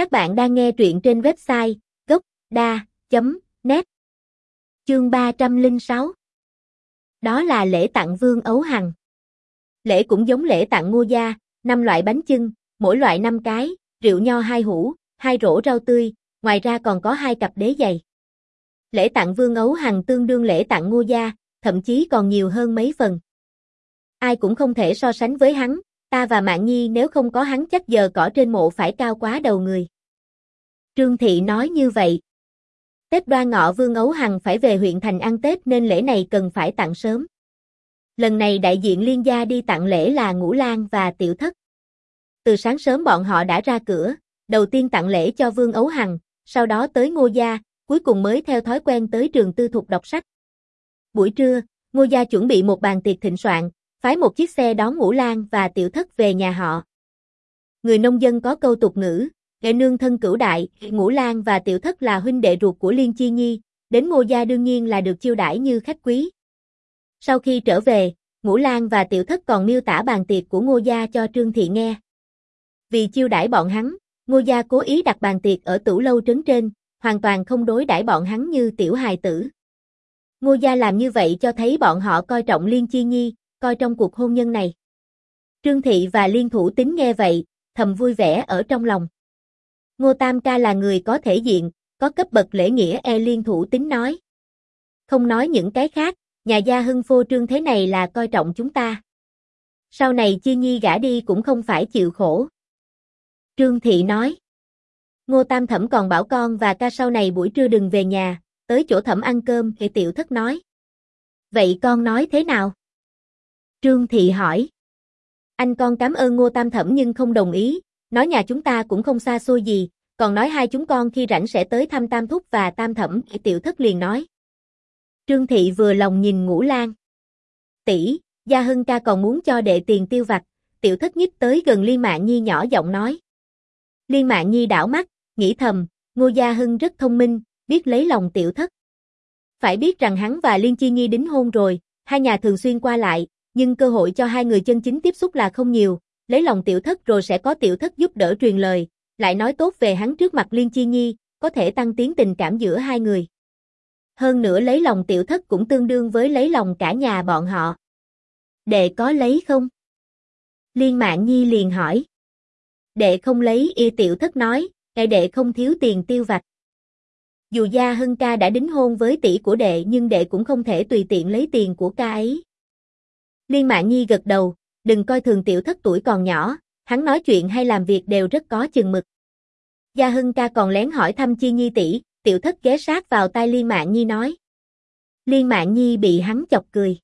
Các bạn đang nghe truyện trên website gốc.da.net Chương 306 Đó là lễ tặng Vương Ấu Hằng. Lễ cũng giống lễ tặng Ngô Gia, năm loại bánh chưng, mỗi loại 5 cái, rượu nho hai hũ, hai rổ rau tươi, ngoài ra còn có hai cặp đế giày. Lễ tặng Vương Ấu Hằng tương đương lễ tặng Ngô Gia, thậm chí còn nhiều hơn mấy phần. Ai cũng không thể so sánh với hắn, ta và Mạng Nhi nếu không có hắn chắc giờ cỏ trên mộ phải cao quá đầu người. Trương Thị nói như vậy. Tết đoan ngọ Vương Ấu Hằng phải về huyện thành ăn Tết nên lễ này cần phải tặng sớm. Lần này đại diện liên gia đi tặng lễ là Ngũ Lan và Tiểu Thất. Từ sáng sớm bọn họ đã ra cửa, đầu tiên tặng lễ cho Vương Ấu Hằng, sau đó tới Ngô Gia, cuối cùng mới theo thói quen tới trường tư thục đọc sách. Buổi trưa, Ngô Gia chuẩn bị một bàn tiệc thịnh soạn, phái một chiếc xe đón Ngũ Lan và Tiểu Thất về nhà họ. Người nông dân có câu tục ngữ, nghệ nương thân cửu đại, Ngũ Lan và Tiểu Thất là huynh đệ ruột của Liên Chi Nhi, đến Ngô Gia đương nhiên là được chiêu đãi như khách quý. Sau khi trở về, Ngũ Lan và Tiểu Thất còn miêu tả bàn tiệc của Ngô Gia cho Trương Thị nghe. Vì chiêu đãi bọn hắn, Ngô Gia cố ý đặt bàn tiệc ở tửu lâu trấn trên, hoàn toàn không đối đãi bọn hắn như tiểu hài tử. Ngô Gia làm như vậy cho thấy bọn họ coi trọng Liên Chi Nhi, coi trong cuộc hôn nhân này. Trương Thị và Liên Thủ Tính nghe vậy, thầm vui vẻ ở trong lòng. Ngô Tam Ca là người có thể diện, có cấp bậc lễ nghĩa e Liên Thủ Tính nói. Không nói những cái khác, nhà gia hưng phô trương thế này là coi trọng chúng ta. Sau này Chi Nhi gả đi cũng không phải chịu khổ. Trương Thị nói. Ngô Tam Thẩm còn bảo con và ca sau này buổi trưa đừng về nhà, tới chỗ thẩm ăn cơm, thì tiểu thất nói. Vậy con nói thế nào? Trương Thị hỏi. Anh con cảm ơn Ngô Tam Thẩm nhưng không đồng ý, nói nhà chúng ta cũng không xa xôi gì, còn nói hai chúng con khi rảnh sẽ tới thăm Tam Thúc và Tam Thẩm, tiểu thất liền nói. Trương Thị vừa lòng nhìn Ngũ Lan. Tỷ, Gia Hưng ca còn muốn cho đệ tiền tiêu vặt, tiểu thất nhích tới gần Liên Mạn Nhi nhỏ giọng nói. Liên Mạn Nhi đảo mắt, nghĩ thầm, Ngô Gia Hưng rất thông minh, biết lấy lòng tiểu thất. Phải biết rằng hắn và Liên Chi Nhi đính hôn rồi, hai nhà thường xuyên qua lại, nhưng cơ hội cho hai người chân chính tiếp xúc là không nhiều, lấy lòng tiểu thất rồi sẽ có tiểu thất giúp đỡ truyền lời, lại nói tốt về hắn trước mặt Liên Chi Nhi, có thể tăng tiến tình cảm giữa hai người. Hơn nữa lấy lòng tiểu thất cũng tương đương với lấy lòng cả nhà bọn họ. Đệ có lấy không? Liên mạng Nhi liền hỏi. Đệ không lấy y tiểu thất nói, ngày đệ không thiếu tiền tiêu vặt. Dù Gia Hưng ca đã đính hôn với tỷ của đệ nhưng đệ cũng không thể tùy tiện lấy tiền của ca ấy. Liên Mạn Nhi gật đầu, đừng coi thường tiểu thất tuổi còn nhỏ, hắn nói chuyện hay làm việc đều rất có chừng mực. Gia Hưng ca còn lén hỏi thăm Chi Nhi tỷ, tiểu thất ghé sát vào tai Liên Mạn Nhi nói. Liên Mạn Nhi bị hắn chọc cười.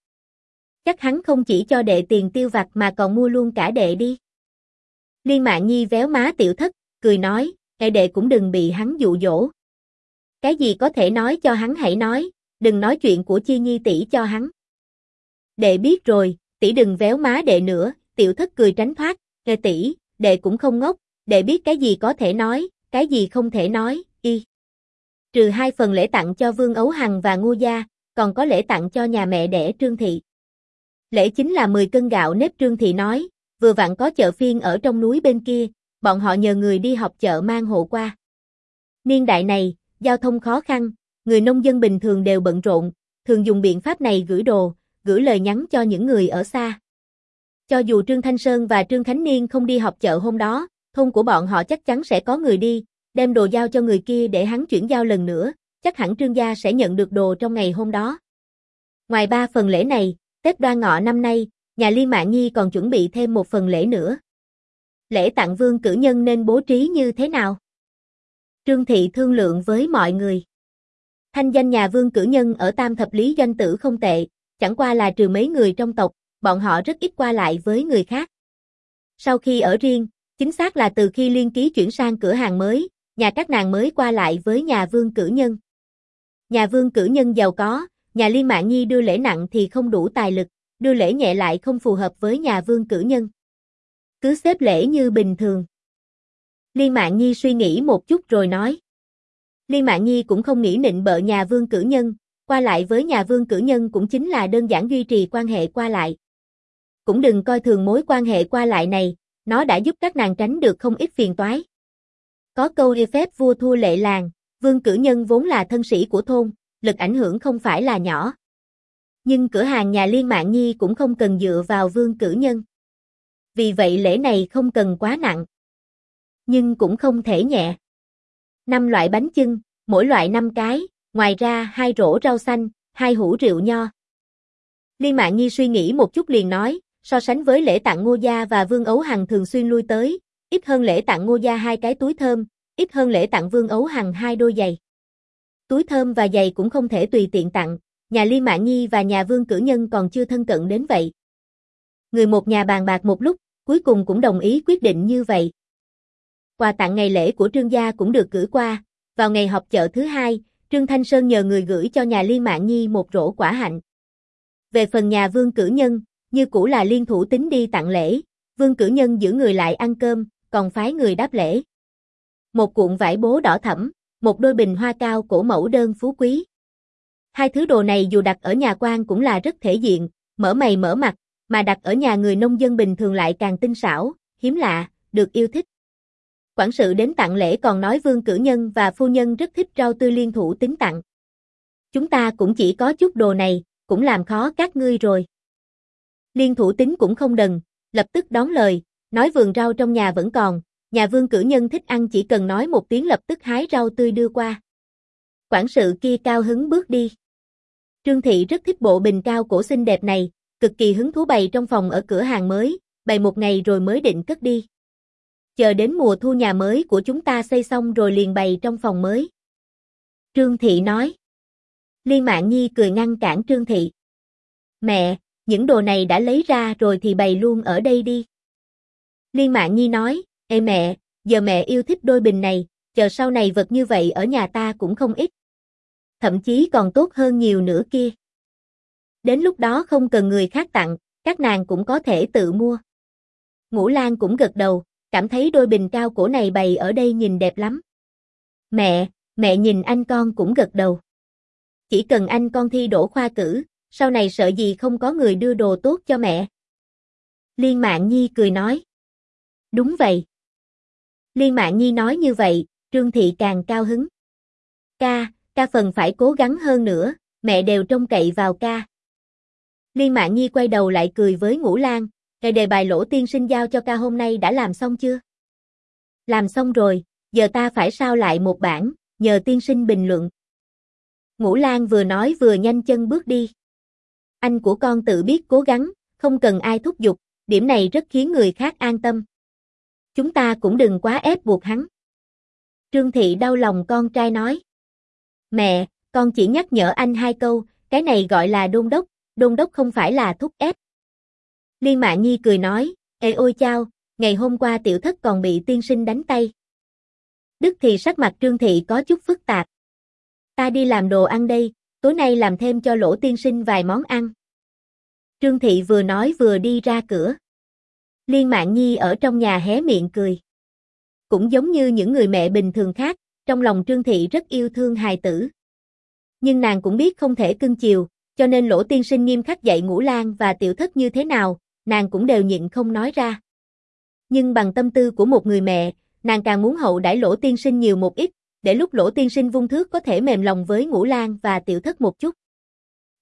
Chắc hắn không chỉ cho đệ tiền tiêu vặt mà còn mua luôn cả đệ đi. Liên Mạn Nhi véo má tiểu thất, cười nói, hệ đệ cũng đừng bị hắn dụ dỗ. Cái gì có thể nói cho hắn hãy nói, đừng nói chuyện của Chi Nhi tỷ cho hắn. Đệ biết rồi, tỷ đừng véo má đệ nữa, tiểu thất cười tránh thoát, nghe tỷ, đệ cũng không ngốc, đệ biết cái gì có thể nói, cái gì không thể nói, y. Trừ hai phần lễ tặng cho Vương Ấu Hằng và Ngô Gia, còn có lễ tặng cho nhà mẹ đẻ Trương Thị. Lễ chính là 10 cân gạo nếp Trương Thị nói, vừa vặn có chợ phiên ở trong núi bên kia, bọn họ nhờ người đi học chợ mang hộ qua. Niên đại này, giao thông khó khăn, người nông dân bình thường đều bận rộn, thường dùng biện pháp này gửi đồ, gửi lời nhắn cho những người ở xa. Cho dù Trương Thanh Sơn và Trương Khánh Niên không đi họp chợ hôm đó, thôn của bọn họ chắc chắn sẽ có người đi, đem đồ giao cho người kia để hắn chuyển giao lần nữa, chắc hẳn Trương gia sẽ nhận được đồ trong ngày hôm đó. Ngoài ba phần lễ này, Tết đoan ngọ năm nay, nhà Liên Mạn Nhi còn chuẩn bị thêm một phần lễ nữa. Lễ tặng vương cử nhân nên bố trí như thế nào? Trương Thị thương lượng với mọi người. Thanh danh nhà vương cử nhân ở Tam Thập Lý doanh tử không tệ, chẳng qua là trừ mấy người trong tộc, bọn họ rất ít qua lại với người khác. Sau khi ở riêng, chính xác là từ khi liên ký chuyển sang cửa hàng mới, nhà các nàng mới qua lại với nhà vương cử nhân. Nhà vương cử nhân giàu có, nhà liên mạng nhi đưa lễ nặng thì không đủ tài lực, đưa lễ nhẹ lại không phù hợp với nhà vương cử nhân. Cứ xếp lễ như bình thường. Liên mạng nhi suy nghĩ một chút rồi nói. Liên mạng nhi cũng không nghĩ nịnh bợ nhà vương cử nhân, qua lại với nhà vương cử nhân cũng chính là đơn giản duy trì quan hệ qua lại. Cũng đừng coi thường mối quan hệ qua lại này, nó đã giúp các nàng tránh được không ít phiền toái. Có câu đi phép vua thua lệ làng, Vương Cử Nhân vốn là thân sĩ của thôn, lực ảnh hưởng không phải là nhỏ. Nhưng cửa hàng nhà Liên Mạng Nhi cũng không cần dựa vào Vương Cử Nhân. Vì vậy lễ này không cần quá nặng. Nhưng cũng không thể nhẹ. Năm loại bánh chưng, mỗi loại 5 cái, ngoài ra hai rổ rau xanh, hai hũ rượu nho. Liên Mạng Nhi suy nghĩ một chút liền nói, so sánh với lễ tặng Ngô Gia và Vương Ấu Hằng thường xuyên lui tới, ít hơn lễ tặng Ngô Gia hai cái túi thơm, ít hơn lễ tặng Vương Ấu Hằng hai đôi giày. Túi thơm và giày cũng không thể tùy tiện tặng, nhà Liên Mạng Nhi và nhà Vương Cử Nhân còn chưa thân cận đến vậy. Người một nhà bàn bạc một lúc, cuối cùng cũng đồng ý quyết định như vậy. Quà tặng ngày lễ của Trương gia cũng được gửi qua, vào ngày họp chợ thứ hai, Trương Thanh Sơn nhờ người gửi cho nhà Liên Mạng Nhi một rổ quả hạnh. Về phần nhà Vương Cử Nhân, như cũ là liên thủ tính đi tặng lễ, Vương Cử Nhân giữ người lại ăn cơm, còn phái người đáp lễ. Một cuộn vải bố đỏ thẫm, một đôi bình hoa cao cổ mẫu đơn phú quý. Hai thứ đồ này dù đặt ở nhà quan cũng là rất thể diện, mở mày mở mặt, mà đặt ở nhà người nông dân bình thường lại càng tinh xảo, hiếm lạ, được yêu thích. Quản sự đến tặng lễ còn nói vương cử nhân và phu nhân rất thích rau tươi liên thủ tính tặng. Chúng ta cũng chỉ có chút đồ này, cũng làm khó các ngươi rồi. Liên thủ tính cũng không đần, lập tức đón lời, nói vườn rau trong nhà vẫn còn, nhà vương cử nhân thích ăn chỉ cần nói một tiếng lập tức hái rau tươi đưa qua. Quản sự kia cao hứng bước đi. Trương Thị rất thích bộ bình cao cổ xinh đẹp này, cực kỳ hứng thú bày trong phòng ở cửa hàng mới, bày một ngày rồi mới định cất đi. Chờ đến mùa thu nhà mới của chúng ta xây xong rồi liền bày trong phòng mới. Trương Thị nói. Liên Mạng Nhi cười ngăn cản Trương Thị. Mẹ, những đồ này đã lấy ra rồi thì bày luôn ở đây đi. Liên Mạng Nhi nói, Ê mẹ, giờ mẹ yêu thích đôi bình này, chờ sau này vật như vậy ở nhà ta cũng không ít. Thậm chí còn tốt hơn nhiều nữa kia. Đến lúc đó không cần người khác tặng, các nàng cũng có thể tự mua. Ngũ Lan cũng gật đầu, cảm thấy đôi bình cao cổ này bày ở đây nhìn đẹp lắm. Mẹ, mẹ nhìn anh con cũng gật đầu. Chỉ cần anh con thi đổ khoa cử, sau này sợ gì không có người đưa đồ tốt cho mẹ. Liên Mạng Nhi cười nói. Đúng vậy. Liên Mạng Nhi nói như vậy, Trương Thị càng cao hứng. Ca, ca phần phải cố gắng hơn nữa, mẹ đều trông cậy vào ca. Liên Mạng Nhi quay đầu lại cười với Ngũ Lan, ngày đề bài lỗ tiên sinh giao cho ca hôm nay đã làm xong chưa? Làm xong rồi, giờ ta phải sao lại một bản, nhờ tiên sinh bình luận. Ngũ Lan vừa nói vừa nhanh chân bước đi. Anh của con tự biết cố gắng, không cần ai thúc giục, điểm này rất khiến người khác an tâm. Chúng ta cũng đừng quá ép buộc hắn. Trương Thị đau lòng con trai nói. Mẹ, con chỉ nhắc nhở anh hai câu, cái này gọi là đôn đốc, đôn đốc không phải là thúc ép. Liên Mạ Nhi cười nói, Ê ôi chao, ngày hôm qua tiểu thất còn bị tiên sinh đánh tay. Đức thì sắc mặt Trương Thị có chút phức tạp. Ta đi làm đồ ăn đây, tối nay làm thêm cho lỗ tiên sinh vài món ăn. Trương Thị vừa nói vừa đi ra cửa. Liên Mạn Nhi ở trong nhà hé miệng cười. Cũng giống như những người mẹ bình thường khác, trong lòng Trương Thị rất yêu thương hài tử. Nhưng nàng cũng biết không thể cưng chiều, cho nên lỗ tiên sinh nghiêm khắc dạy ngũ lan và tiểu thất như thế nào, nàng cũng đều nhịn không nói ra. Nhưng bằng tâm tư của một người mẹ, nàng càng muốn hậu đãi lỗ tiên sinh nhiều một ít, để lúc lỗ tiên sinh vung thước có thể mềm lòng với ngũ lan và tiểu thất một chút.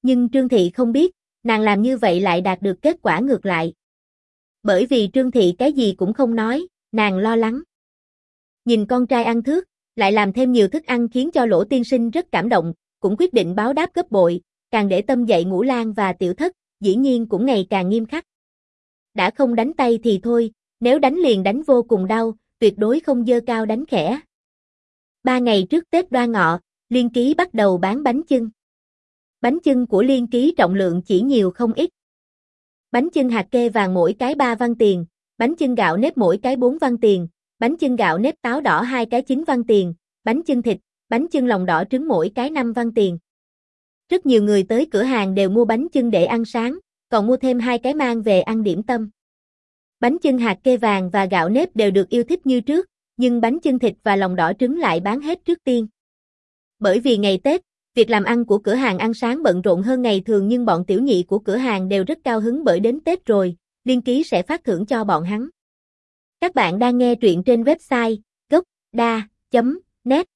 Nhưng Trương Thị không biết, nàng làm như vậy lại đạt được kết quả ngược lại. Bởi vì Trương Thị cái gì cũng không nói, nàng lo lắng. Nhìn con trai ăn thước, lại làm thêm nhiều thức ăn khiến cho lỗ tiên sinh rất cảm động, cũng quyết định báo đáp gấp bội, càng để tâm dạy ngũ lan và tiểu thất, dĩ nhiên cũng ngày càng nghiêm khắc. Đã không đánh tay thì thôi, nếu đánh liền đánh vô cùng đau, tuyệt đối không dơ cao đánh khẽ. Ba ngày trước Tết đoan ngọ, Liên Ký bắt đầu bán bánh chưng. Bánh chưng của Liên Ký trọng lượng chỉ nhiều không ít. Bánh chưng hạt kê vàng mỗi cái 3 văn tiền, bánh chưng gạo nếp mỗi cái 4 văn tiền, bánh chưng gạo nếp táo đỏ hai cái 9 văn tiền, bánh chưng thịt, bánh chưng lòng đỏ trứng mỗi cái 5 văn tiền. Rất nhiều người tới cửa hàng đều mua bánh chưng để ăn sáng, còn mua thêm hai cái mang về ăn điểm tâm. Bánh chưng hạt kê vàng và gạo nếp đều được yêu thích như trước, nhưng bánh chưng thịt và lòng đỏ trứng lại bán hết trước tiên. Bởi vì ngày Tết, việc làm ăn của cửa hàng ăn sáng bận rộn hơn ngày thường nhưng bọn tiểu nhị của cửa hàng đều rất cao hứng bởi đến Tết rồi, liên ký sẽ phát thưởng cho bọn hắn. Các bạn đang nghe truyện trên website gocda net